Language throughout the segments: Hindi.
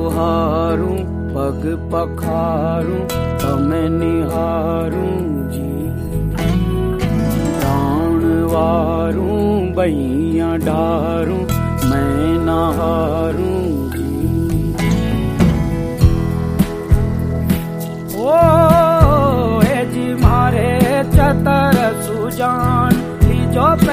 तुहारूं पग पखारूं, तमे निहारूं जी। प्राण वारूं, बइया डारूं मैं नहारूं मारे चतर सुजान जो प्र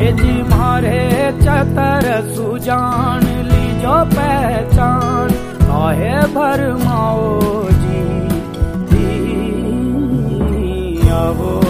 ी मारे चतर सुजान लीजो सुजानी जचाने भरमाो जी अवो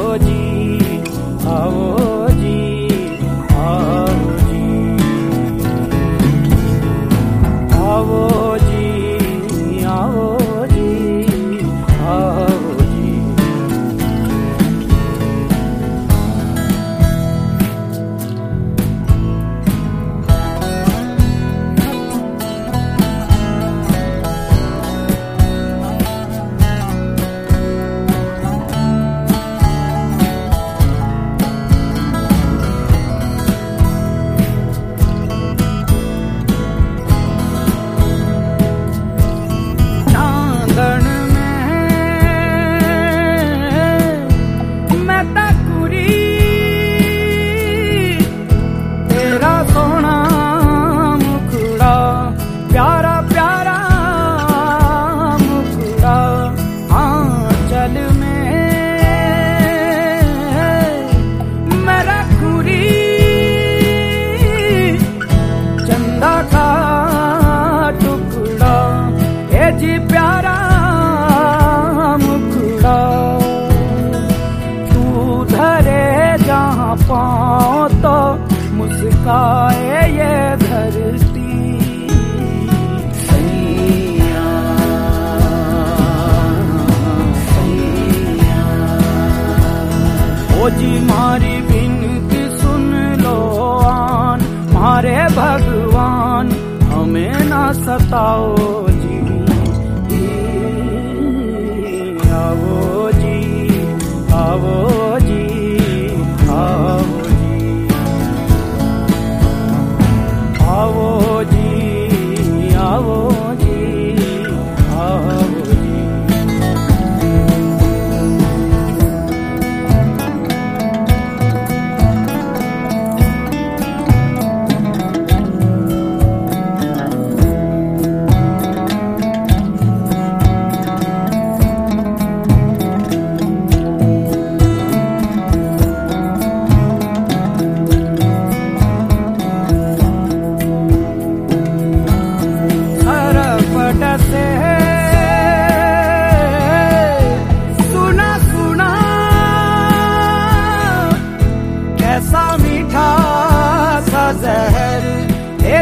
चंदा का टुकड़ा। ए जी प्यारा तू धरे जहाँ पाओ तो मुस्काए ये धरती। ओ जी मारी बिनती मारे भगवान हमें ना सताओ।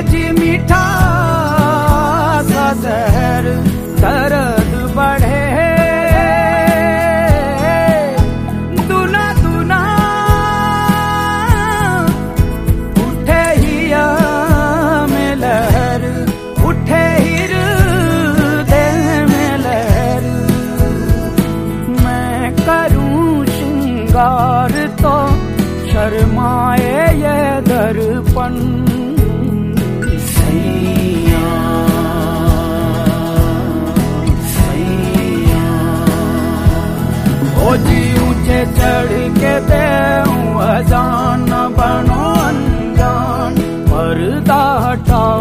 जी मीठा सा जहर दर्द बढ़े। दुना दुना उठे में लहर, उठे में लहर। मैं श्रृंगार तो शर्माए ये दर्पण। जी ऊँचे चढ़ के दे अजान बनो अनजान पर्दा हटाओ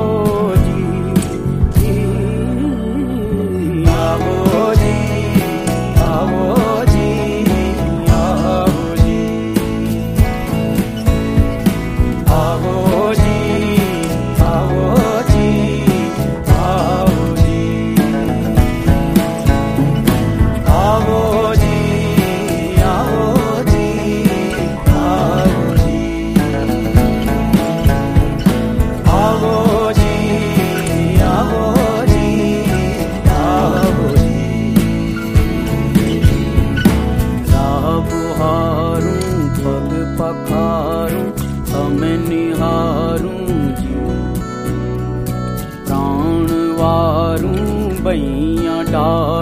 बैया डारू मैं ना हारू